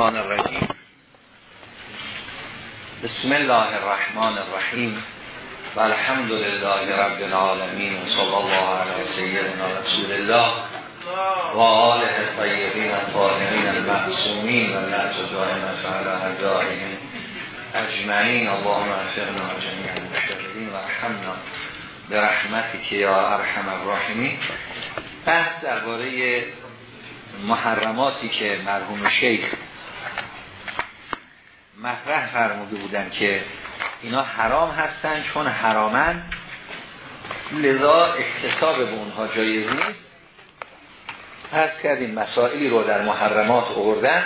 الشیطان الرجیم. بسم الله الرحمن الرحیم. و الحمد لله رب العالمین و صلی الله علی سیدنا رسول الله و آله الطیبین الطاهرین المعصومین و لعت دائم فعلا هدائهم اجمعین. اللهم افقنا جميع المشتغلین و رحمنا به رحمتی که یا ارحم الراحمین. بحث درباره محرماتی که مرحوم شیخ مطرح فرموده بودن که اینا حرام هستن چون حرامن. لذا اکتساب به اونها جایز نیست پس کردیم مسائلی رو در محرمات اوردن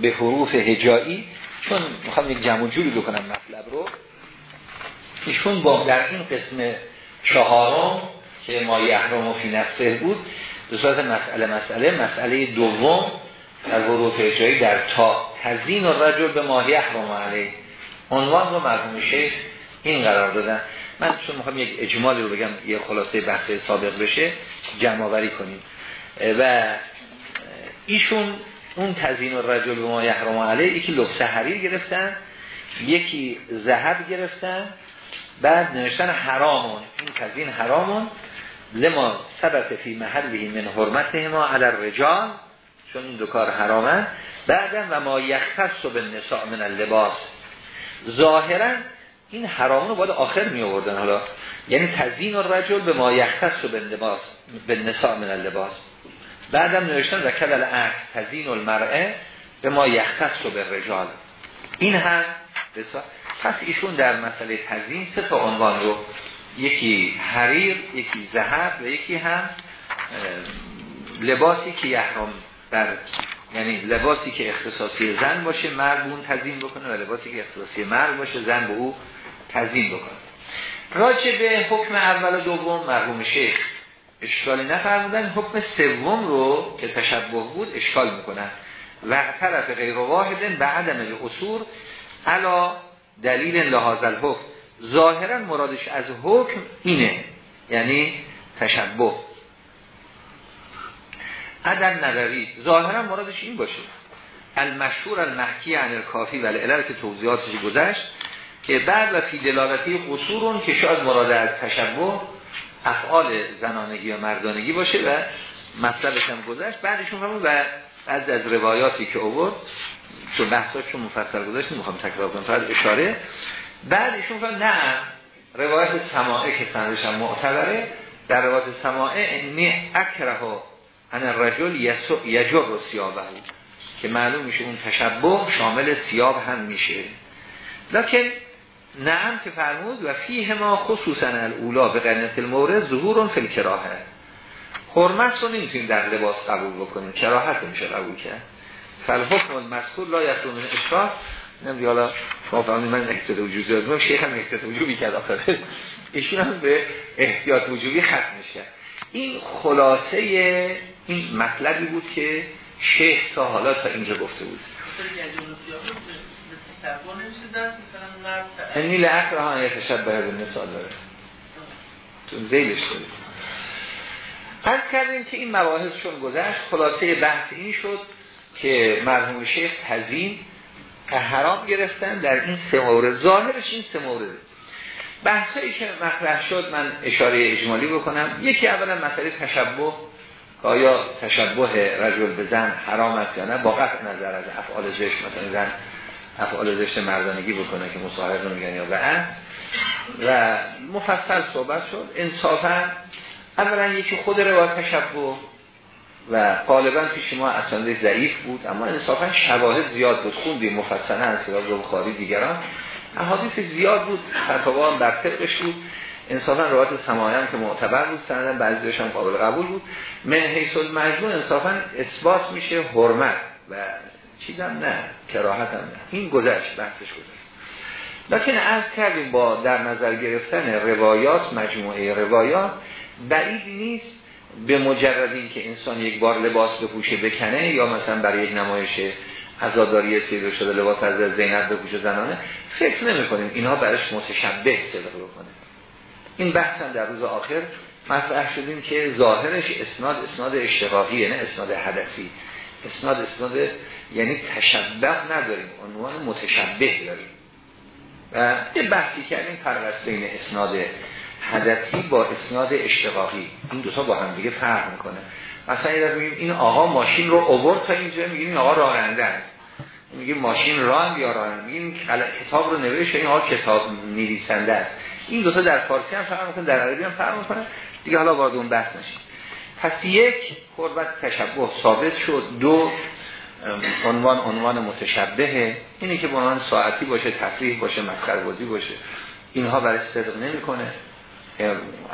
به حروف هجایی. چون می‌خوام یک جمع جوری بکنم مطلب رو. ایشون با در این قسم چهارم که ما یحرم و فی نفسه بود به صورت مسئله مسئله مسئله دوم در حروف هجایی در تا. تزین و رجل به ماهی احرام علیه. عنوان رو مرحوم شیخ این قرار دادن. من چون می‌خوام یک اجمالی رو بگم یه خلاصه بحث سابق بشه جمع آوری کنیم. و ایشون اون تزین و رجل به ماهی احرام علیه یکی لبس حریر گرفتن یکی ذهب گرفتن بعد نوشتن حرامون. این تزین حرامون لما ثبت فی محلی من حرمت ما علی الرجال چون این دو کار حرامن. بعدم و ما یختص به نساء من اللباس. ظاهرا این حرام رو باید آخر می آوردن حالا. یعنی تزین و رجل به ما یختص به لباس به نساء من اللباس. بعدم نوشتن و کدل عکس تزین المرعه به ما یختص به رجال این هم بسا... پس ایشون در مسئله تزین سه تا عنوان رو یکی حریر یکی زهر و یکی هم لباسی که یحرم در یعنی لباسی که اختصاصی زن باشه مرد تزین بکنه و لباسی که اختصاصی مرد باشه زن به او تزین بکنه. راجع به حکم اول و دوم مرحوم شیخ اشکالی نفرمودن. حکم سوم رو که تشبه بود اشکال می‌کنن و طرف غیر واحد به عدم اصول علا دلیل لحاظ الحکم. ظاهرا مرادش از حکم اینه یعنی تشبه. عدم نبوی ظاهرا مرادش این باشه. المشهور المحکی عن الکافی و العلل که توضیحاتش گذشت که بعد و فی دلالتی قصورون که شاید مراد از تشبه افعال زنانگی و مردانگی باشه و مطلبش هم گذشت. بعدشون همون و از از روایاتی که اوورد چون بحثاش چون مفصل گذاشت نمی‌خوام تکرار کنم فقط اشاره. بعدشون فرمود نه روایت سماعه که سندش هم معتبره در روایت سماعه انی اکره ان الرجل یجر رو سیابه که معلوم میشه اون تشبه شامل سیاب هم میشه. لکن نعم که فرمود و فیه ما خصوصا الاولا به قرنت المورد ظهورون فی الکراهه. حرمت رو نمی‌تونیم در لباس قبول بکنیم کراهت میشه قبول کرد. فالحکم المذکور لا یخلو من اشراف. نمیدی حالا شما فهمید من احتیاط وجوبی دادم شیخ هم احتیاط وجوبی کرد آخره ایشون هم به احتیاط وجوبی ختم میشه. این خلاصه این مطلبی بود که شیخ تا حالا تا اینجا گفته بود. اینی لعقل ها یتشبه به مثال داره. تو زیلش داره. پس کردیم که این مباحث چون گذشت خلاصه بحث این شد که مرحوم شیخ تزین که حرام گرفتن در این سه مورد. ظاهرش این سه مورده. بحثایی که مطرح شد من اشاره اجمالی بکنم. یکی اولا مسئله تشبه آیا تشبه رجل به زن حرام است یا نه؟ با قطع نظر از افعال زشت مثلا زن افعال زشت مردانگی بکنه که مصاحبه میگن یا بعد. و مفصل صحبت شد. انصافا اولا یکی خود روایت تشبه و غالبا پیش ما اصلا ضعیف بود اما انصافا شواهد زیاد بود. خوندیم مفصلا از کتاب بخاری دیگران. احادیث زیاد بود فتاوا هم بر بود. انصافا روایت سماعی که معتبر بود سندن بعضیش هم قابل قبول بود. من حیث المجموع انصافا اثبات میشه حرمت و چیزم نه کراهت هم نه. این گذشت بحثش گذشت. لیکن از کردیم با در نظر گرفتن روایات مجموعه روایات بعید نیست به مجرد این که انسان یک بار لباس بپوشه بکنه یا مثلا برای یک نمایش عزاداری سیده شده لباس از زینب بپوشه زنانه. فکر نمی کنیم اینها برش متشبه صدق بکنه. این بحث در روز آخر مطرح شدیم که ظاهرش اسناد اسناد اشتقاقیه نه اسناد هدفی اسناد اسناد یعنی تشبه نداریم عنوان متشبه داریم. و یه بحثی کردیم فرق بین اسناد هدفی با اسناد اشتقاقی. این دوتا با هم دیگه فرق می‌کنه. مثلا اگر بگیم این آقا ماشین رو اوورد تا اینجا میگیم این آقا راننده است. میگیم ماشین راند یا راننده میگیم کتاب رو نوشته این آقا کتاب نویسنده است. این دوتا در فارسی هم فرق می‌کنه در عربی هم فرق می‌کنه. دیگه حالا وارد اون بحث نشیم. پس یک قربت تشبه ثابت شد دو عنوان عنوان متشبهه اینی که به عنوان ساعتی باشه تفریح باشه مسخره بازی باشه. اینها برای صدق نمی‌کنه.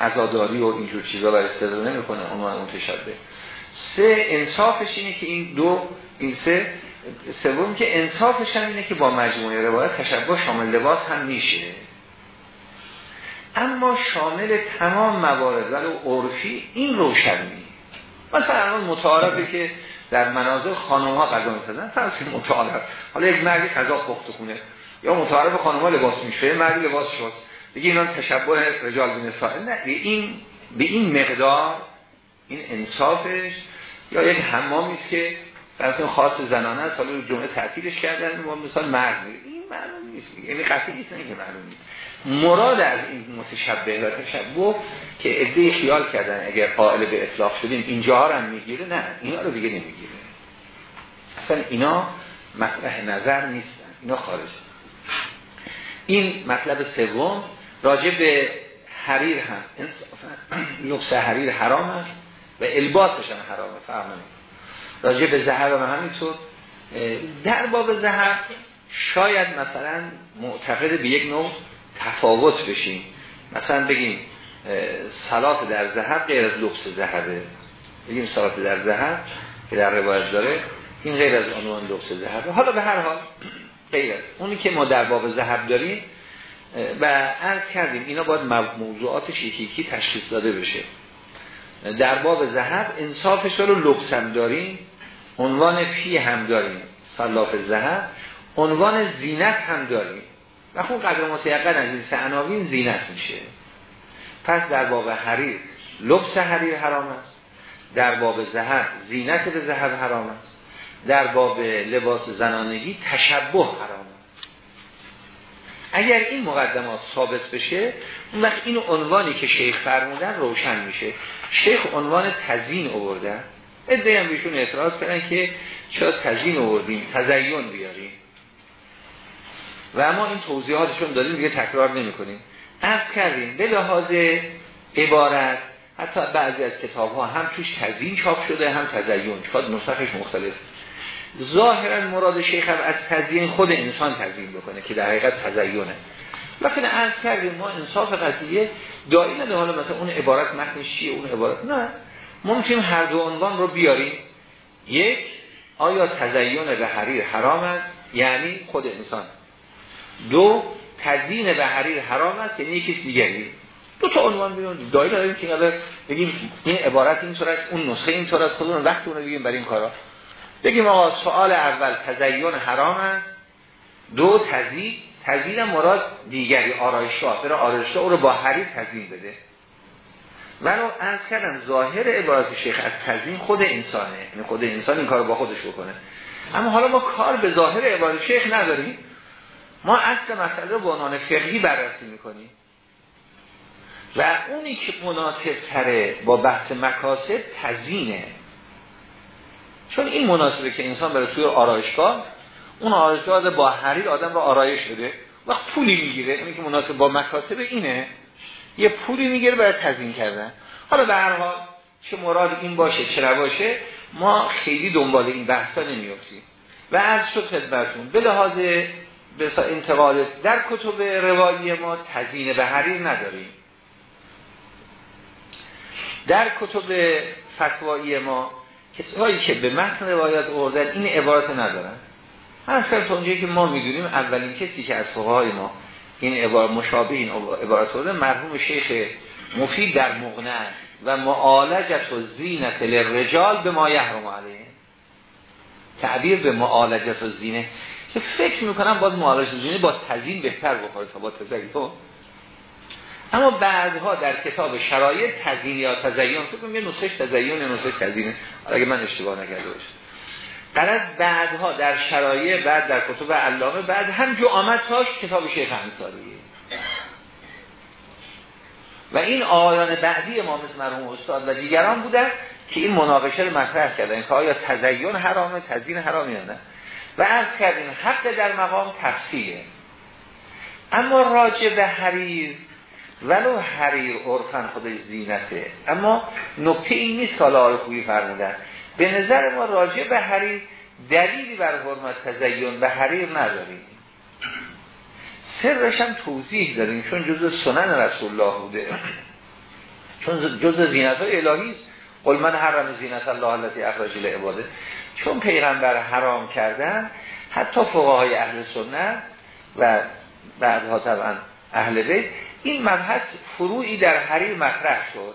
عزاداری و اینجور چیزا برای صدق نمی‌کنه عنوان متشبه. سه انصافش اینه که این دو این سه. سوم که انصافش هم اینه که با مجموعه روایت تشبه شامل لباس هم میشه. اما شامل تمام موارد و عرفی این روشن نیست. مثلا الان متعارفه که در مناظر خانم ها غذا می‌سازن فرض متعارف. حالا یک مردی غذا پخت خونه یا متعارف خانم ها لباس میشه مردی لباس شد. بگی اینا تشبه رجال به نساء نه به این به این مقدار این انصافش یا یک حمامی است که مثلا خاص زنانه است حالا جمعه تعطیلش کردن ما مثال مرد. این معلوم نیست. یعنی قطعی نیست که معلوم نیست. مراد از این متشبه و تشبه که عده خیال کردن اگر قائل به اطلاق شدیم اینجا هم می‌گیره؟ نه اینا رو دیگه نمی‌گیره. اصلا اینا مطرح نظر نیستن اینا خارج. این مطلب سوم راجع به حریر هم لبس حریر حرام است و الباسش هم حرامه فهمه راجع به زهر هم همینطور. در باب زهر شاید مثلا معتقد به یک نوع تفاوت بشیم مثلا بگیم سلات در زهر غیر از لبس زهره بگیم سلات در زهر که در روایت داره این غیر از عنوان لبس زهره حالا به هر حال غیر از اونی که ما در باب زهر داریم و عرض کردیم اینا باید موضوعات یکی تشخیص داده بشه. در باب زهر انصافش رو لبس هم داریم عنوان فی هم داریم. صلاف زهر عنوان زینت هم داریم. و خون قدر متیقن از این سه عناوین زینت میشه. پس در باب حریر لبس حریر حرام است. در باب زهر زینت به زهر حرام است. در باب لباس زنانگی تشبه حرام است. اگر این مقدمات ثابت بشه اون وقت این عنوانی که شیخ فرمودن روشن میشه. شیخ عنوان تزین آورده. ادعی هم بیشون اعتراض کردن که چرا تزین آوردیم؟ تزیین بیاریم. و اما این توضیحاتشون دادیم دیگه تکرار نمی کنیم از کردیم به لحاظ عبارت حتی بعضی از کتاب ها هم توش تزیین چاپ شده هم تزیین چون نسخش مختلف. ظاهرا مراد شیخ هم از تزیین خود انسان تزیین بکنه که در حقیقت تزیینه لیکن از کردیم ما انصاف قضیه دایی نده حالا مثلا اون عبارت متنش چیه اون عبارت نه. ممکن هر دو عنوان رو بیاریم. یک آیا تزیین به حریر حرام است؟ یعنی خود انسان. دو تزیین به حریر حرام است یعنی یکی دیگری. دو تا عنوان بیرون. دایی داریم که اگر بگیم این عبارت این طور است اون نسخه این طور است خودمون وقت اون رو بگیم برای این کارا. بگیم آقا سوال اول تزیین حرام است؟ دو تزیین. تزیین مراد دیگری آرایشگاه برای آرایشگاه او رو با حریر تزیین بده. ولو از کردم ظاهر عبارت شیخ از تزیین خود انسانه. یعنی خود انسان این کار با خودش بکنه. اما حالا ما کار به ظاهر عبارت شیخ نداریم. ما اصل مسئله رو به عنوان فقهی بررسی می‌کنیم. و اونی که مناسب تره با بحث مکاسب تزینه چون این مناسبه که انسان بره توی آرایشگاه اون آرایشگاه با حریر آدم رو آرایش شده وقت پولی می‌گیره. اینی که مناسب با مکاسب اینه. یه پولی می‌گیره برای تزین کردن. حالا به هر حال چه مراد این باشه چه نباشه ما خیلی دنبال این بحثا نمیافتیم. و از شد خدمتون. به لحاظ به انتقال در کتب روایی ما تزین به حریر نداریم. در کتب فتوایی ما کسایی که به متن روایات اردن این عبارت ندارن. اصلا تا اونجایی که ما می‌دونیم اولین کسی که از فقهای ما این عبارت مشابه این عبارت اردن مرحوم شیخ مفید در مغنه و معالجت و زینت للرجال به ما یحرم علیه. تعبیر به معالجت و زینه. که فکر می‌کنم باز معالجه زینه با تزین بهتر بخوره تا با تزین تو اما بعدها در کتاب شرایط تزین یا تزین فکر یه نسخه تزین نسخه تزینه اگه من اشتباه نکرده باشم. قرض بعدها در شرایع بعد در کتب علامه بعد هم جو آمد تاش کتاب شیخ انصاریه. و این آیان بعدی ما مثل مرحوم استاد و دیگران بودن که این مناقشه رو مطرح کردن که آیا تزیین حرامه تزیین حرام یا نه. و از کردیم حق در مقام تفصیله اما راجع به حریر ولو حریر عرفن خودش زینته. اما نکته این نیست سال آقای خوبی فرمودن. به نظر ما راجع به حریر دلیلی بر حرمت تزیین به حریر نداریم. سرش هم توضیح داریم چون جز سنن رسول الله بوده. چون جز زینت های الهی است. قل من حرم زینت الله التي اخرج لعباده چون پیغمبر حرام کردن حتی فقهای اهل سنت و بعدها طبعا اهل بیت این مبحث فروعی در حریر مطرح شد.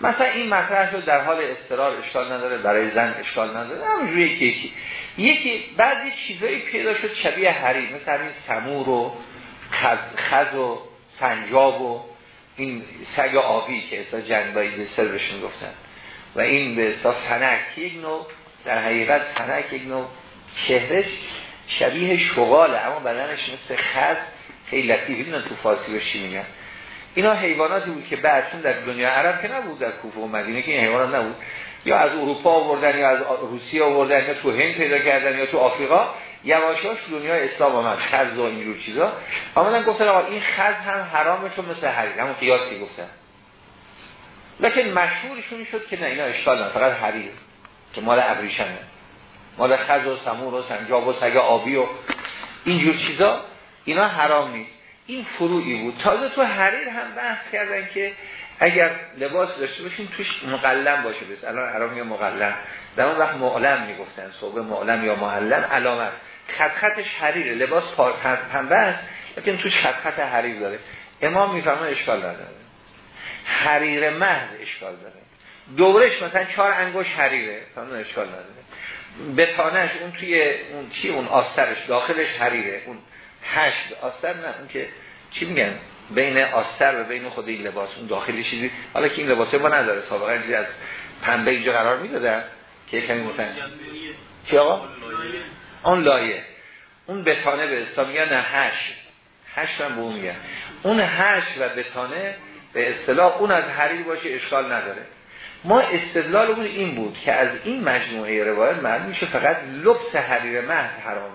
مثلا این مطرح شد در حال استرار اشکال نداره برای زن اشکال نداره همونجوری یکی یکی. یکی بعضی چیزایی پیدا شد شبیه حریر مثل این سمور و خز, و سنجاب و این سگ آبی که اصلا جنبایی به سر بهشون گفتن. و این به اصلا سنک یک نوع در حقیقت سنک یک نوع چهرش شبیه شغاله اما بدنش مثل خز خیلی لطیفی اینا تو فارسی بشی میگن؟ اینا حیواناتی بود که بعدشون در دنیا عرب که نبود در کوفه و مدینه که این حیوانات نبود. یا از اروپا آوردن یا از روسیه آوردن یا تو هند پیدا کردن یا تو آفریقا. یواشاش دنیای اسلام آمد خز و اینجور چیزا. آمدن گفتن آقا این خز هم حرامه چون مثل حریر همون قیاسی گفتن. لکن مشهورشون شد که نه اینا اشکال نه فقط حریر. که مال ابریشمه. مال خز و سمور و سنجاب و سگ آبی و اینجور چیزا. اینا حرام نیست. این فروعی بود. تازه تو حریر هم بحث کردن که اگر لباس داشته باشیم توش مقلم باشه. بس الان حرام یا مقلم؟ در اون وقت معلم می‌گفتن صوبه معلم یا معلم علامت. خط خطش حریره. لباس پنبه است لیکن توش خط خط حریر داره. امام می‌فهمه اشکال نداره. حریر محض اشکال داره. دورش مثلا چهار انگوش حریره. اون اشکال نداره. بتانش اون توی اون چی اون آسترش داخلش حریره. اون هشت آستر نه اون که چی میگن؟ بین آستر و بین خود این لباس اون داخلی چیزی. حالا که این لباسه ما نداره. سابقا از پنبه اینجا قرار می‌دادن که کمی مثلا چی آقا؟ اون لایه. اون بتانه به اسلام میگن نه هش هش هم به اون میگن. اون هش و بتانه به اصطلاح اون از حریر باشه اشکال نداره. ما استدلالمون این بود که از این مجموعه روایت معلوم میشه فقط لبس حریر محض حرامه.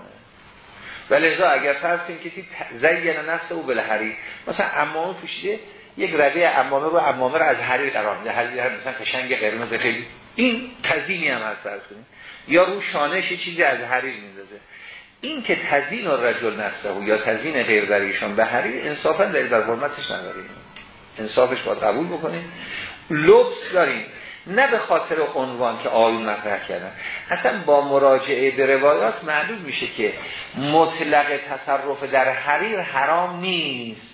و لذا اگر فرض کنیم کسی زین نفس او بالحریر مثلا امامه پوشیده یک رده امامه رو امامه رو از حریر قرار میده. حریر هم مثلا قشنگ قرمز خیلی. این تزینی هم هست فرض کنیم. یا رو شانش چیزی از حریر میندازه. این که تزین رجل نفسه یا تزین غیر به حریر انصافا در در حرمتش نداریم انصافش باید قبول بکنیم. لبس داریم. نه به خاطر عنوان که آیون مطرح کردن. اصلا با مراجعه به روایات معلوم میشه که مطلق تصرف در حریر حرام نیست.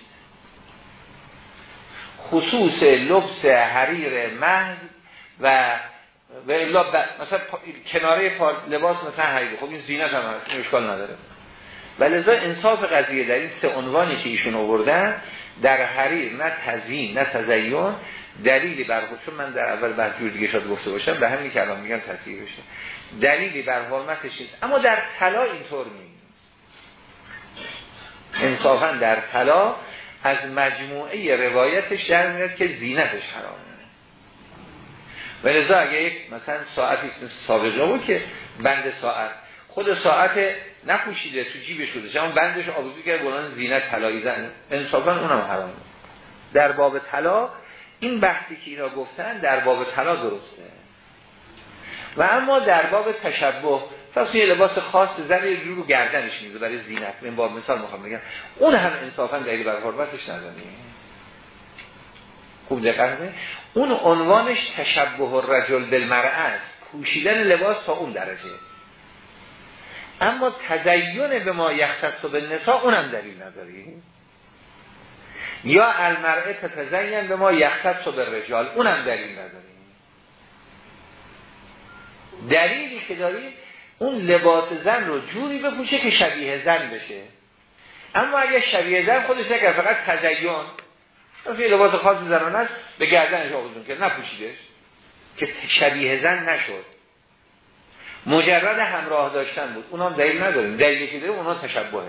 خصوص لبس حریر محض و و الا مثلا کناره لباس مثلا حریر. خب این زینت هم هست اشکال نداره. ولذا انصاف قضیه در این سه عنوانی که ایشون آوردن در حریر نه تزیین نه تزیین دلیلی بر چون من در اول بعد جور دیگه شاد گفته باشم به همین که الان میگم تصحیح بشه. دلیلی بر حرمتش نیست اما در طلا اینطور نیست انصافا در طلا از مجموعه روایتش در میاد که زینتش حرامه. و لذا اگه یک مثلا ساعتی سابقه بود که بند ساعت خود ساعت نپوشیده تو جیبش بوده اما بندش آویزی کرد بلان زینت طلایی زن. انصافا اونم حرامه در باب طلا این بحثی که اینا گفتن در باب طلا درسته. و اما در باب تشبه پس یه لباس خاص زن یه رو گردنش میده برای زینت. من با مثال می‌خوام بگم. اون هم انصافا دلیل بر حرمتش نداریم خوب دقت اون عنوانش تشبه الرجل بالمرأه است. پوشیدن لباس تا اون درجه. اما تدین به ما یختص به نسا اونم دلیل نداریم یا المرء تتزین به ما یختص به رجال اونم دلیل نداریم دلیلی که داریم اون لباس زن رو جوری بپوشه که شبیه زن بشه. اما اگه شبیه زن خودش نکرد فقط تزین یه لباس خاص زنان است به گردنش آوزون که نپوشیدش. که شبیه زن نشد. مجرد همراه داشتن بود. اونام دلیل نداریم. دلیلی که داره اونا تشبهه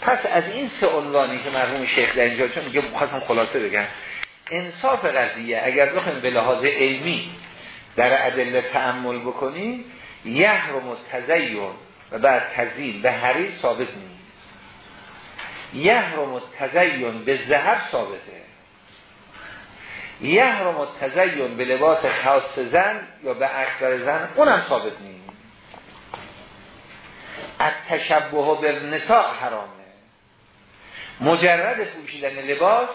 پس از این سه عنوانی که مرحوم شیخ در اینجا چون میگه خواستم خلاصه بگم انصاف قضیه اگر بخوایم به لحاظ علمی در ادله تعمل بکنیم یحرم تزین و بعد تزین به حریر ثابت نیست. یحرم تزین به زهر ثابته. یحرم تزین به لباس خاص زن یا به اکبر زن اونم ثابت نیست. از تشبه به نساء حرامه مجرد پوشیدن لباس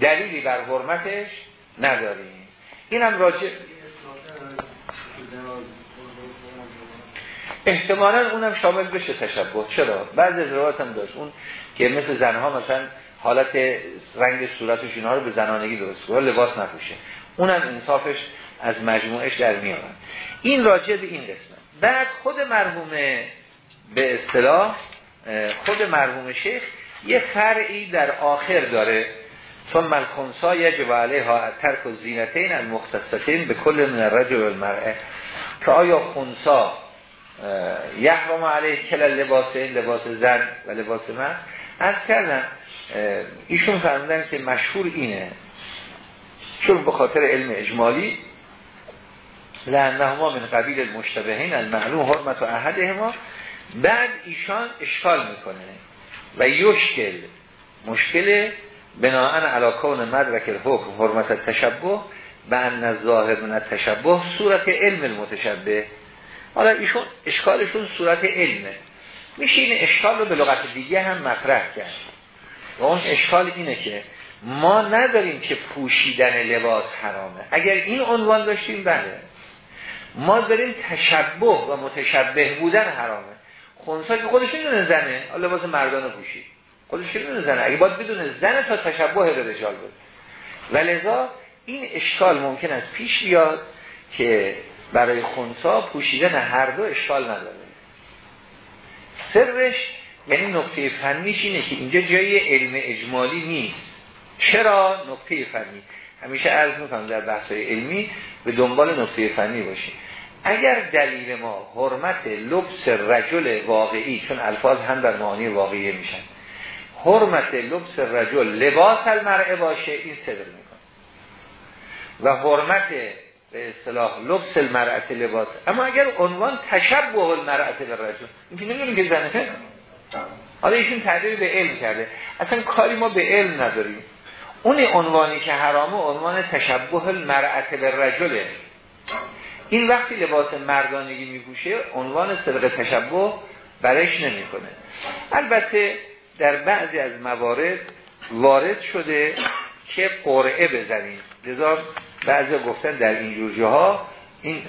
دلیلی بر حرمتش نداریم. اینم راجع احتمالا اونم شامل بشه تشبه. چرا؟ بعض از هم داشت. اون که مثل زنها مثلا حالت رنگ صورتش اینها رو به زنانگی درست کنه لباس نپوشه. اونم انصافش از مجموعش در میاد این راجع به این قسمت. بعد خود مرحوم به اصطلاح خود مرحوم شیخ یه فرعی در آخر داره. چون ملخونسا یجب علیها ترک زینتین المختصتین به کل من الرجل المرعه که آیا خونسا یحرم علیه کل لباس لباس زن و لباس من از کردم ایشون فرمودن که مشهور اینه چون به خاطر علم اجمالی لعنهما من قبیل المشتبهین المعلوم حرمت و احده ما بعد ایشان اشکال می‌کنه و یشکل مشکل بناهن علاکون مدرک الحکم حرمت تشبه به ان ظاهر من تشبه صورت علم المتشبه. حالا ایشون اشکالشون صورت علمه. میشه این اشکال رو به لغت دیگه هم مطرح کرد. و اون اشکال اینه که ما نداریم که پوشیدن لباس حرامه. اگر این عنوان داشتیم بله. ما داریم تشبه و متشبه بودن حرامه. خونسا که خودش می‌دونه زنه لباس مردانه پوشید. خودش می‌دونه زنه. اگه باید بدونه زنه تا تشبه به رجال بود ولذا این اشکال ممکن است پیش بیاد که برای خونسا پوشیدن هر دو اشکال نداره. سرش یعنی نقطه فنیش اینه که اینجا جای علم اجمالی نیست. چرا نقطه فنی؟ همیشه عرض می‌کنم در بحث علمی به دنبال نقطه فنی باشیم. اگر دلیل ما حرمت لبس رجل واقعی چون الفاظ هم در معانی واقعی میشن حرمت لبس رجل لباس المرعه باشه این صدر میکن و حرمت به اصطلاح لبس المرأت لباس. اما اگر عنوان تشبه المرأت به رجل این که که زنه حالا ایشون تعبیر به علم کرده. اصلا کاری ما به علم نداریم. اون عنوانی که حرامه عنوان تشبه المرأت به رجله. این وقتی لباس مردانگی میپوشه عنوان صدق تشبه برش نمی‌کنه. البته در بعضی از موارد وارد شده که قرعه بزنیم. لذا بعضی گفتن در این جاها این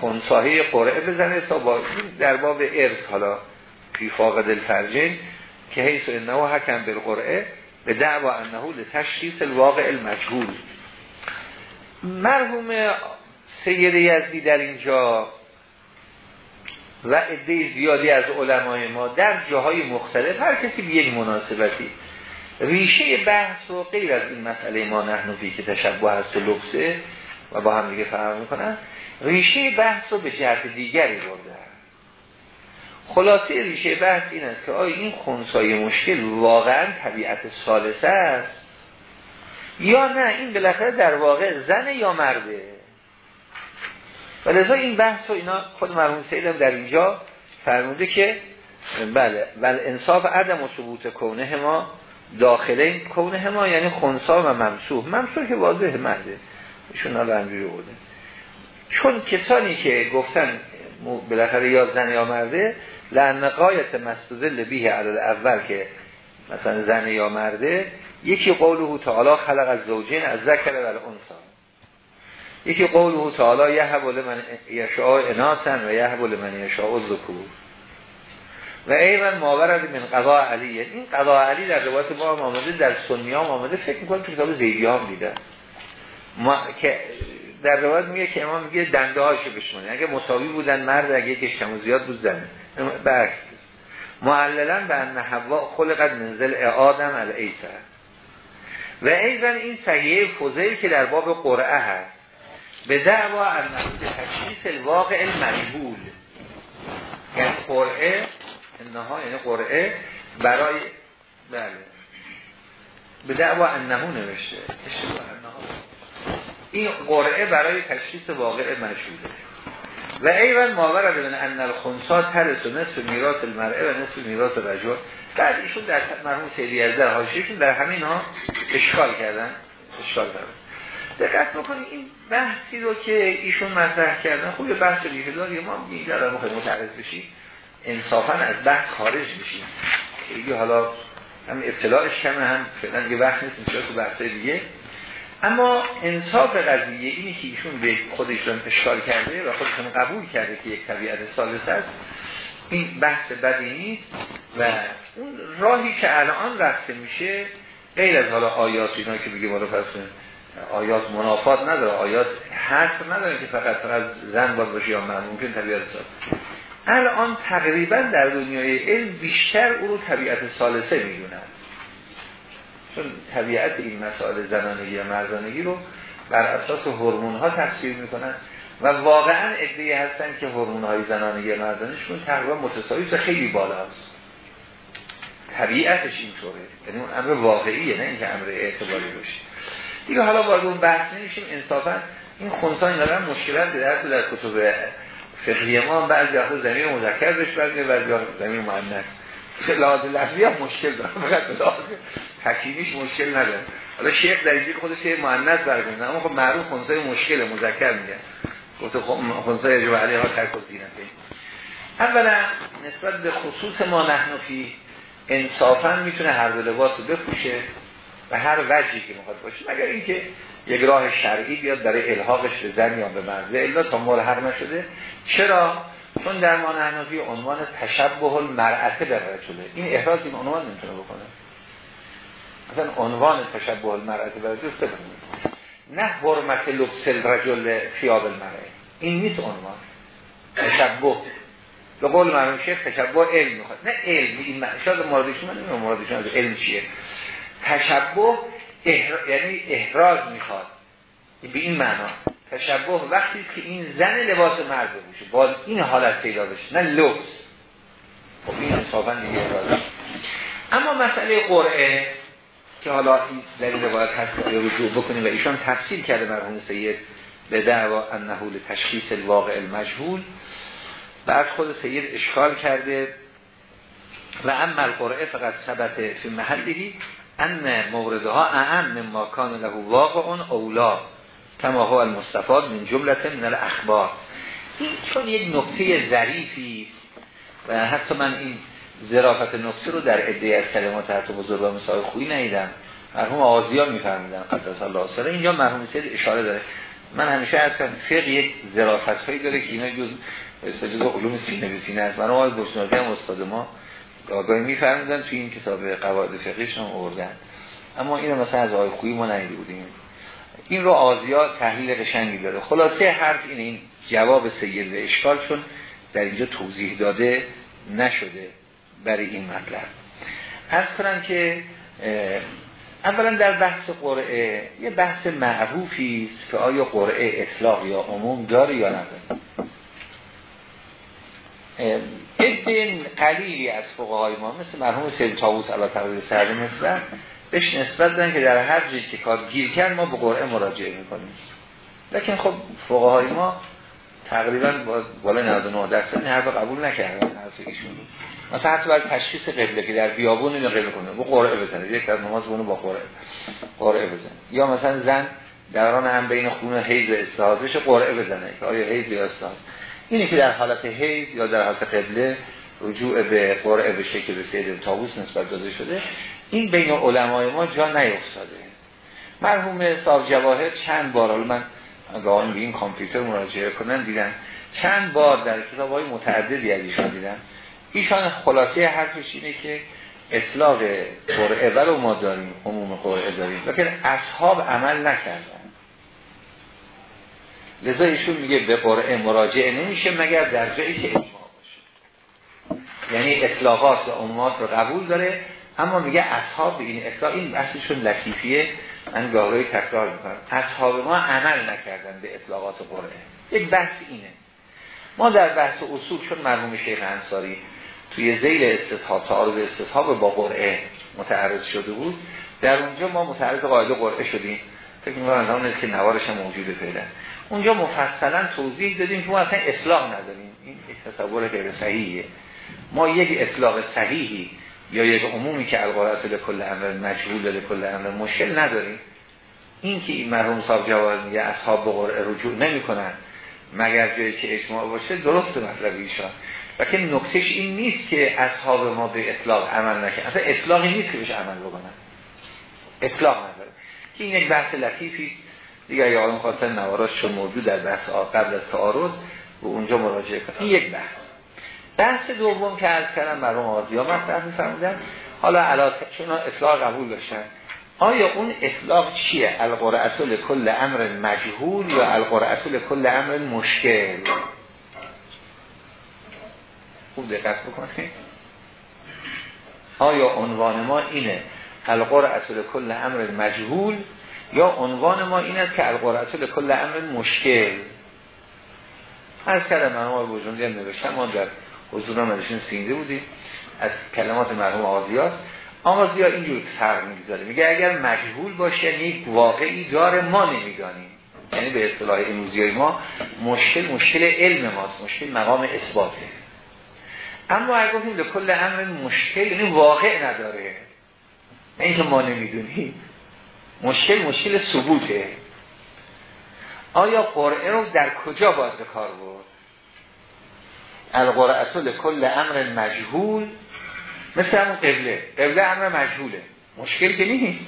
خونساهی قرعه بزنه تا با در باب ارث حالا فی فاقد الفرجین که حیث انه حکم بالقرعه به دعوا انه لتشخیص الواقع المجهول. مرحوم سید یزدی در اینجا و عده زیادی از علمای ما در جاهای مختلف هر کسی به یک مناسبتی. ریشه بحث و غیر از این مسئله ما نحنفی که تشبه هست و لبسه و با هم دیگه فرق می‌کنن. ریشه بحث رو به جهت دیگری برده خلاصه ریشه بحث این است که آیا این خونسای مشکل واقعا طبیعت سالسه است؟ یا نه این بالاخره در واقع زن یا مرده؟ و لذا این بحث رو اینا خود مرحوم سیدم در اینجا فرموده که بله ول انصاف عدم و ثبوت کونه ما داخله کونه ما یعنی خونسا و ممسوح. ممسوح که واضح مرده. ایشون حالا بوده. چون کسانی که گفتن بالاخره یا زن یا مرده لعن قایت مستدل بیه عدد اول که مثلا زن یا مرده یکی قوله تعالی خلق از زوجین از ذکر و الانسا یکی قوله تعالی یهب لمن یشاء اناسن و یهب لمن یشاء الذکور. و ایوان ماورد من قضا علیه این قضا علی در روایت ما آمده در سنی ها آمده. فکر می‌کنم تو کتاب زیدی هم دیده. ما... که در روایت میگه که امام میگه دنده هاشو بشمونه اگه مساوی بودن مرد اگه یکیش کم زیاد بود زنه برعکس معللا به ان حوا خلقت منزل آدم ایسر و ایزن این صحیحه فضیل که در باب قرعه هست. به دعوا نحوز تشخیص الواقع المجبول یعنی قرعه انها یعنی قرعه برای بله. به دعوا انهو نوشته. این قرعه برای تشخیص واقع مجهوله. و ایوان ماور بین ان الخنسا ترس و نصف میراث المرعه و نصف میراث رجل. بعد ایشون در مرموم سیدی از در حاشیشون در همین ها اشکال کردن اشکال کردن. دقت بکنید این بحثی رو که ایشون مطرح کردن خوب بحث ریشه داری ما میگیم در مخواه متعرض بشیم. انصافا از بحث خارج بشیم خیلی حالا هم اطلاعش کمه هم فعلا یه وقت نیست میشه تو بحث دیگه. اما انصاف قضیه اینی که ایشون به خودشون اشکال کرده و خودشون قبول کرده که یک طبیعت سالس است. این بحث بدی نیست و اون راهی که الان رفته میشه غیر از حالا آیات اینا که بگیم رو پس آیات منافات نداره آیات حصر نداره که فقط فقط زن باید باشه یا من ممکن طبیعت سالس الان تقریبا در دنیای علم بیشتر او رو طبیعت سالسه می‌دونن. چون طبیعت این مسائل زنانگی و مردانگی رو بر اساس هورمون ها تفسیر می‌کنن و واقعا ادعی هستن که هورمون های زنانگی و مردانشون تقریبا متساوی خیلی بالاست. طبیعتش اینطوره. یعنی اون امر واقعیه نه اینکه امر اعتباری باشه. دیگه حالا وارد اون بحث نمیشیم. انصافا این خونسان اینا مشکلات در در کتب فقهی ما بعضی وقتا زمین مذکر بهش بعضی وقتا زمین مؤنث لحاظ لفظی هم مشکل داره. فقط تکیمیش مشکل نداره. حالا شیخ در اینجا خودش یه مؤنث برگردن اما خب معروف خنثی مشکل مذکر میگه گفت خب خنثی یجب علیها ترک الدین اولا نسبت به خصوص ما نحنفی انصافا می‌تونه هر دو لباس بپوشه و هر وجهی که می‌خواد باشه. مگر اینکه یک راه شرعی بیاد برای الحاقش به زن یا به مرزه الا تا ملحق نشده. چرا؟ چون در ما نحنفی عنوان تشبه المرأته در رجله این احراز این عنوان نمی‌تونه بکنه. مثلا عنوان تشبه المرأته در رجل نه حرمت لبس الرجل خیاب المرأه. این نیست عنوان. تشبه. به قول مرحوم شیخ تشبه علم می‌خواد. نه علم. این شاید مرادشون من نمی‌دونم مرادشون از علم چیه. تشبه یعنی احراز می‌خواد. به این معنا. تشبه وقتی که این زن لباس مرد بشه با این حالت پیدا بشه. نه لبس. خب این انصافا دیگه اما مسئله قرعه. که حالا این روایت هست رجوع بکنیم و ایشان تفصیل کرده مرحوم سید به دعوا النحول تشخیص الواقع المجهول. بعد خود سید اشکال کرده و اما القرعه فقط ثبت فی محلی ان موردها اعم مما کان له واقع اولا کما هو المستفاد من جملت من الاخبار این چون یک نکته ظریفی و حتی من این ظرافت نکته رو در عده از کلمات حتی بزرگ و مثال خویی ندیدم. مرحوم آزیا میفرمیدن قدس الله سره اینجا مرحوم سید اشاره داره. من همیشه از کنم فقه یک ظرافت هایی داره که اینا جز جز علوم سینه به سینه است. مرحوم آقای بسناتی هم استاد ما آگاهی میفرمیدن توی این کتاب قواعد فقهش هم آوردن. اما اینو مثلا از آقای خویی ما ندیده بودیم. این رو آزیا تحلیل قشنگی داره. خلاصه حرف این این جواب سید و اشکال چون در اینجا توضیح داده نشده. برای این مطلب. از کنم که اولا در بحث قرعه یه بحث معروفی است که آیا قرعه اطلاق یا عموم داره یا نداره. ادن قلیلی از فقهای ما مثل مرحوم سید طاووس علا تقریب سرده نسبت بهش نسبت که در هر جایی که کار گیر کرد ما به قرعه مراجعه می‌کنیم. لیکن خب فقهای ما تقریبا بالا 99 درصد این حرف قبول نکردن حرف ایشون. مثلا حتی برای تشخیص قبله که در بیابون اینو قبله کنه با قرعه بزنه یک از نماز بونه با قرعه قرعه بزنه. یا مثلا زن دران هم بین خون حیض و استحاضش قرعه بزنه که آیا حیض یا استحاض اینی که در حالت حیض یا در حالت قبله رجوع به قرعه به شکل به سید تابوس نسبت داده شده این بین علمای ما جا نیفتاده. مرحوم صاحب جواهر چند بار حالا من گاهی به این کامپیوتر مراجعه کنن دیدن چند بار در کتاب های متعددی از ایشان ایشان خلاصه حرفش اینه که اطلاق قرعه رو ما داریم عموم قرعه داریم. لیکن اصحاب عمل نکردن. لذا ایشون میگه به قرعه مراجعه نمیشه مگر در جایی که اجماع باشه. یعنی اطلاقات و عمومات رو قبول داره اما میگه اصحاب این اطلاق این بحثشون لطیفیه. من گاهی تکرار می‌کنم. اصحاب ما عمل نکردن به اطلاقات قرآن یک بحث اینه. ما در بحث اصول چون مرحوم شیخ انصاری توی زیل استصحاب تعارض استصحاب با قرعه متعرض شده بود. در اونجا ما متعرض قاعده قرعه شدیم. فکر می‌کنم اون که نوارش هم موجوده فعلا. اونجا مفصلا توضیح دادیم که ما اصلا اصلاح نداریم. این تصور غیر صحیحه ما یک اطلاق صحیحی یا یک عمومی که القرآن لکل امر مجهول لکل امر مشکل نداریم. این که این مرحوم صاحب جواز میگه اصحاب به قرعه رجوع نمی‌کنن مگر جایی که اجماع باشه درست مطلب ایشان. که نکتهش این نیست که اصحاب ما به اطلاق عمل نکنن اصلا اطلاقی نیست که بهش عمل بکنن. اطلاق نداره. که این یک بحث لطیفی دیگه یا آقایون خواستن نواراش چون موجود در بحث قبل از تعارض و اونجا مراجعه کنن این یک بحث. بحث دوم که از کردم برام آزیا مطرح میفرمودن. حالا علاقه چون اطلاق قبول داشتن. آیا اون اطلاق چیه؟ القرعه کل امر مجهول یا القرعه کل امر مشکل؟ خوب دقت بکنید آیا عنوان ما اینه القرعه کل امر مجهول؟ یا عنوان ما این است که القرعه کل امر مشکل؟ از کلمه ما بجوندی هم نوشتم. ما در حضور مدشون سینده بودیم. از کلمات مرحوم آزیاست آزیا اینجور فرق می‌گذاره. میگه اگر مجهول باشه یک واقعی داره ما نمی‌دانیم. یعنی به اصطلاح امروزی ما مشکل مشکل علم ماست. مشکل مقام اثباته. اما اگر گفتیم کل امر مشکل یعنی واقع نداره. نه اینکه ما نمی‌دونیم. مشکل مشکل ثبوته. آیا قرعه رو در کجا باید کار برد؟ القرعه کل امر مجهول مثل همون قبله. قبله امر مجهوله. مشکل که نیست.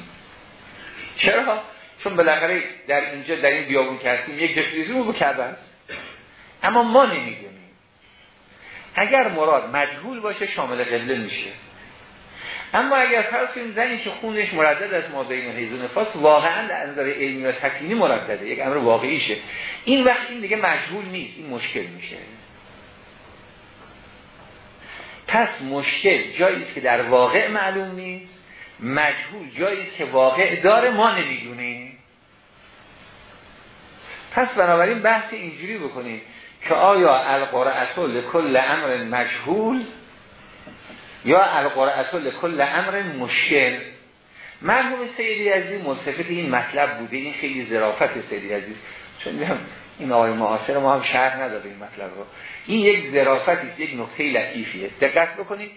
چرا؟ چون بالاخره در اینجا در این بیابون کردیم یک دفریزی رو بکرده است. اما ما نمی‌دونیم. اگر مراد مجهول باشه شامل قبله میشه. اما اگر فرض کنیم زنی که خونش مردد از ما بین حیزون فاس واقعا در نظر علمی و تکوینی مردده یک امر واقعیشه. این وقت این دیگه مجهول نیست این مشکل میشه. پس مشکل جایی که در واقع معلوم نیست مجهول جایی که واقع داره ما نمی‌دونیم. پس بنابراین بحث اینجوری بکنیم. که آیا القرعه کل امر مجهول یا القرعه کل امر مشکل؟ مرحوم سیدی عزیز ملتفت این مطلب بوده این خیلی ظرافت سیدی عزیز. چون این آقای معاصر ما هم شرح نداده این مطلب رو. این یک ظرافتی یک نکته لطیفیه. دقت بکنید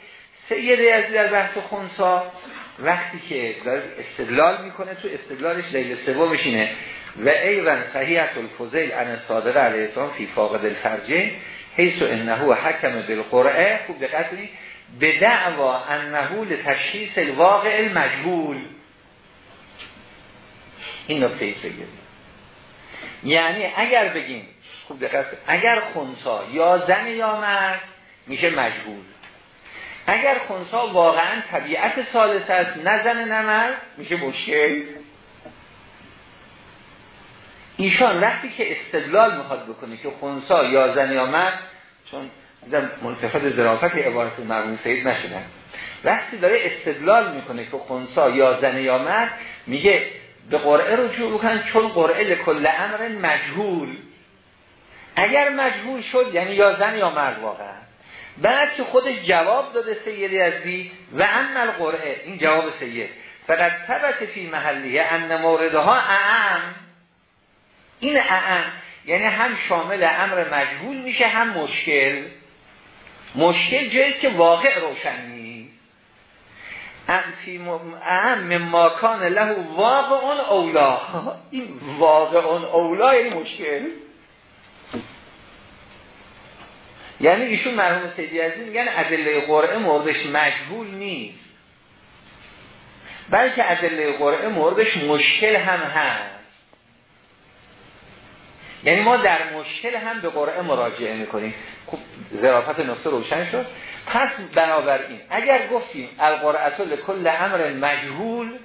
سید عزیز در بحث خونسا وقتی که داره استدلال می‌کنه تو استدلالش لیل سومش اینه. و ایوان صحیحت الفضیل ان صادقه علیه السلام فی فاقد الفرجه حیث انه حکم بالقرعه خوب دقت کنید به دعوا انه لتشخیص الواقع المجهول. این نکته ای یعنی اگر بگیم خوب دقت اگر خونسا یا زن یا مرد میشه مجبور اگر خونسا واقعا طبیعت سالس است نه زن نه مرد میشه مشکل. ایشان وقتی که استدلال می‌خواد بکنه که خونسا یا زن یا مرد چون دیدم منتفت ظرافت عبارت مرمون سید نشدن وقتی داره استدلال می‌کنه که خونسا یا زن یا مرد میگه به قرعه رجوع بکنن چون قرعه کل امر مجهول. اگر مجهول شد یعنی یا زن یا مرد واقعا. بعد که خودش جواب داده سیدی از بی و ان قرعه این جواب سید. فقط ثبت فی محلیه ان موردها اعم. این اعم یعنی هم شامل امر مجهول میشه هم مشکل. مشکل جایی که واقع روشن نیست. اهم ماکان له واقع اون اولا. این واقع اون اولا یعنی مشکل. یعنی ایشون مرحوم سیدی عزیز میگن ادله قرعه موردش مجهول نیست. بلکه ادله قرعه موردش مشکل هم هست. یعنی ما در مشکل هم به قرعه مراجعه می‌کنیم. خوب ظرافت نقطه روشن شد. پس بنابراین اگر گفتیم القرعه کل امر مجهول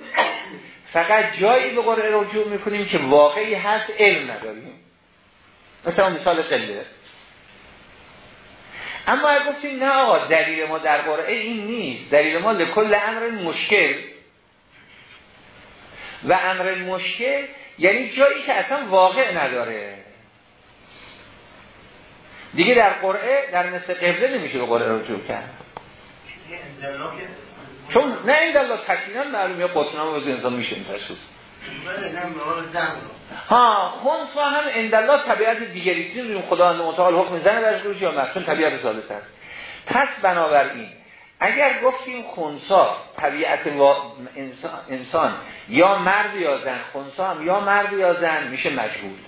فقط جایی به قرعه رجوع می‌کنیم که واقعی هست علم نداریم. مثلا مثال قله اما اگر گفتیم نه آقا دلیل ما در قرعه این نیست. دلیل ما لکل امر مشکل. و امر مشکل یعنی جایی که اصلا واقع نداره. دیگه در قرعه در مثل قبله نمیشه به قرعه رجوع کرد. چون نه این دلال تکلینا معلوم یا قطنامه وزی انسان میشه این تشخیص. ها خونسا هم اندالله طبیعت دیگری می‌دونیم خدا متعال حکم زن در روش یا مرد چون طبیعت سالس هست پس بنابراین اگر گفتیم خونسا طبیعت انسان, انسان یا مرد یا زن خونسا هم یا مرد یا زن میشه مجهول.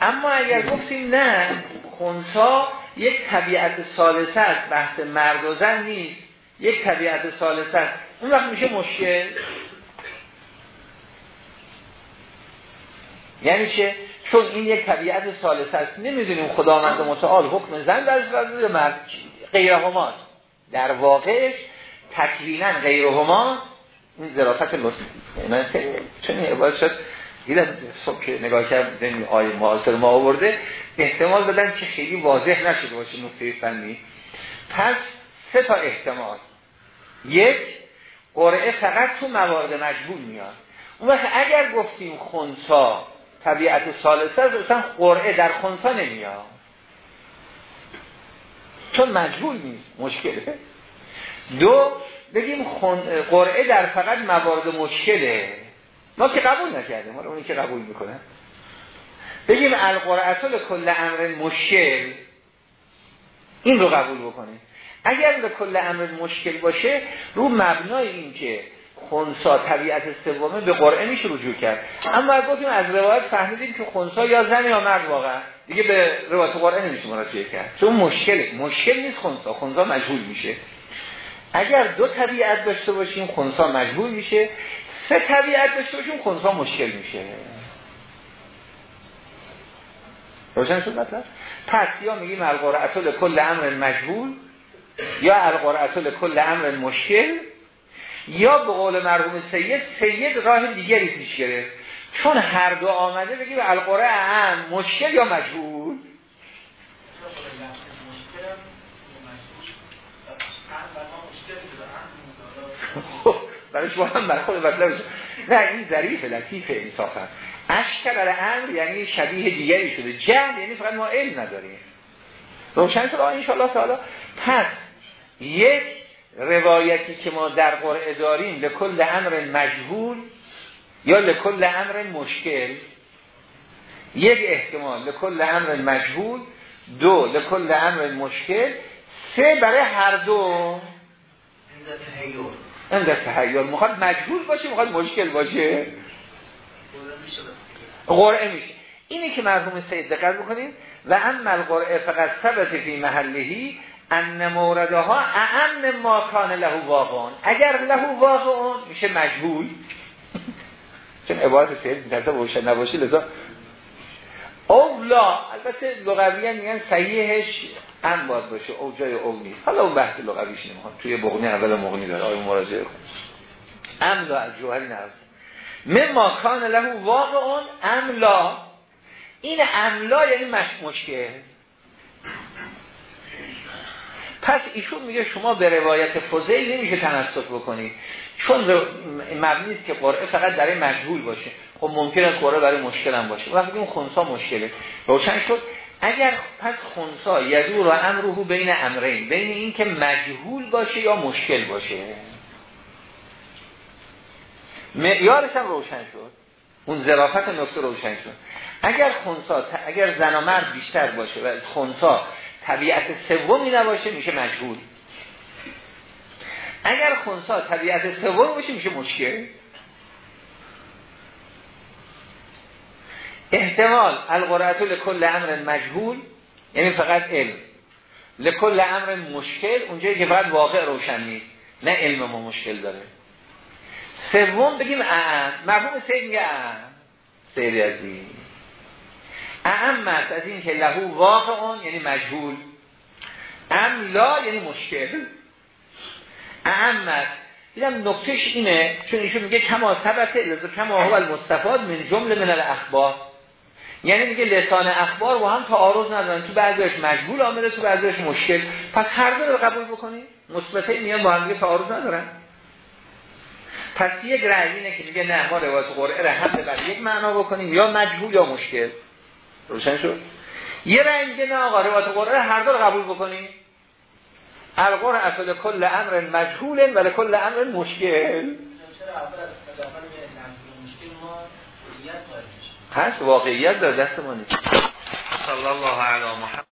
اما اگر گفتیم نه خونسا یک طبیعت سالسه است بحث مرد و زن نیست. یک طبیعت سالسه است. اون وقت میشه مشکل. یعنی چه؟ چون این یک طبیعت سالسه است. نمی‌دونیم خداوند متعال حکم زن در زن مرد غیر هماست در واقعش تکوینا غیر هماست این ظرافت لطفی چون عبادت شد دیدم صبح که نگاه کرد این آیه معاصر ما آورده احتمال بدن که خیلی واضح نشده باشه نقطه فنی. پس سه تا احتمال. یک قرعه فقط تو موارد مجبول میاد. اون وقت اگر گفتیم خونسا طبیعت سالسه است مثلا قرعه در خونسا نمیاد. چون مجبول نیست. مشکله. دو بگیم قرعه در فقط موارد مشکله. ما که قبول نکردیم حالا اونی که قبول می‌کنه. بگیم القرعه کل امر مشکل این رو قبول بکنیم. اگر به کل امر مشکل باشه رو مبنای این که خونسا طبیعت سومه به قرعه میشه رجوع کرد. اما گفتیم از روایت فهمیدیم که خونسا یا زن یا مرد واقعا. دیگه به روایت قرعه نمیشه مراجعه کرد. چون مشکله. مشکل نیست خونسا. خونسا مجهول میشه. اگر دو طبیعت داشته باشیم خونسا مجبور میشه. سه طبیعت داشته باشیم خونسا مشکل میشه. روشن شد مطلب؟ پس یا میگیم کل امر مجبول یا القرعه کل امر مشکل یا به قول مرحوم سید سید راه دیگری پیش گرفت. چون هر دو آمده بگیم القرعه هم مشکل یا مجبول برای شما هم برای خود مطلب نه این ظریف لطیف انصافا اشکر امر یعنی شبیه دیگری شده. جهل یعنی فقط ما علم نداریم. روشن شد. ان شاء تعالی. پس یک روایتی که ما در قرعه داریم لکل امر مجهول یا لکل امر مشکل. یک احتمال لکل امر مجهول. دو لکل امر مشکل. سه برای هر دو. این در تحیل. می‌خواد مجبور باشه می‌خواد مشکل باشه. قرعه میشه. اینی که مرحوم سید دقت بکنید. و اما القرعه فقط ثبت فی محلهی ان موردها اعم ما کان له واقعون. اگر له واقعون میشه مجبول چون عبارت سید میترسه باشه نباشه لذا. اولا البته لغوی میگن صحیحش ان باید باشه او جای او نیست. حالا اون بحث لغویش نمی‌خوام. توی بغنی اول مغنی داره آیه مراجعه کن. املا از جوهری نرد من ما کان له واقعون املا این املا یعنی مش مشکل. پس ایشون میگه شما به روایت فضیل نمیشه تنسط بکنید. چون مبنی است که قرعه فقط برای مجهول باشه. خب ممکنه قرعه برای مشکل هم باشه. وقتی اون خونسا مشکله. روشن شد. اگر پس خونسا یدور و امروهو بین امرین بین این که مجهول باشه یا مشکل باشه. معیارش هم روشن شد. اون ظرافت نکته روشن شد. اگر خونسا اگر زن و مرد بیشتر باشه و خونسا طبیعت سومی نباشه میشه مجهول. اگر خونسا طبیعت سوم باشه میشه مشکل. احتمال القرعه لکل امر مجهول یعنی فقط علم. لکل امر مشکل اونجایی که بعد واقع روشن نیست نه علم ما مشکل داره. سوم بگیم اعم. مرحوم سید میگه اعم. سید عزیز. اعم از این که لهو واقع اون یعنی مجهول. ام لا یعنی مشکل. اعم دیدم نکتهش اینه چون ایشون میگه کما ثبت لذا کما هو المستفاد من جمله من الاخبار. یعنی میگه لسان اخبار با هم تعارض ندارن. تو بعضیش مجبول آمده تو بعضیش مشکل. پس هر دو رو قبول بکنید مثبته میان با هم دیگه تعارض ندارن. پس یک رأی اینه که میگه نه ما روایت قرعه را هم بر یک معنا بکنیم یا مجهول یا مشکل. روشن شد؟ یه رأی میگه نه آقا روایت قرعه هر دو قبول بکنیم القر اصل کل امر مجهول ولی کل امر مشکل. هست واقعیت در دست ما نیست. صلی الله علی محمد.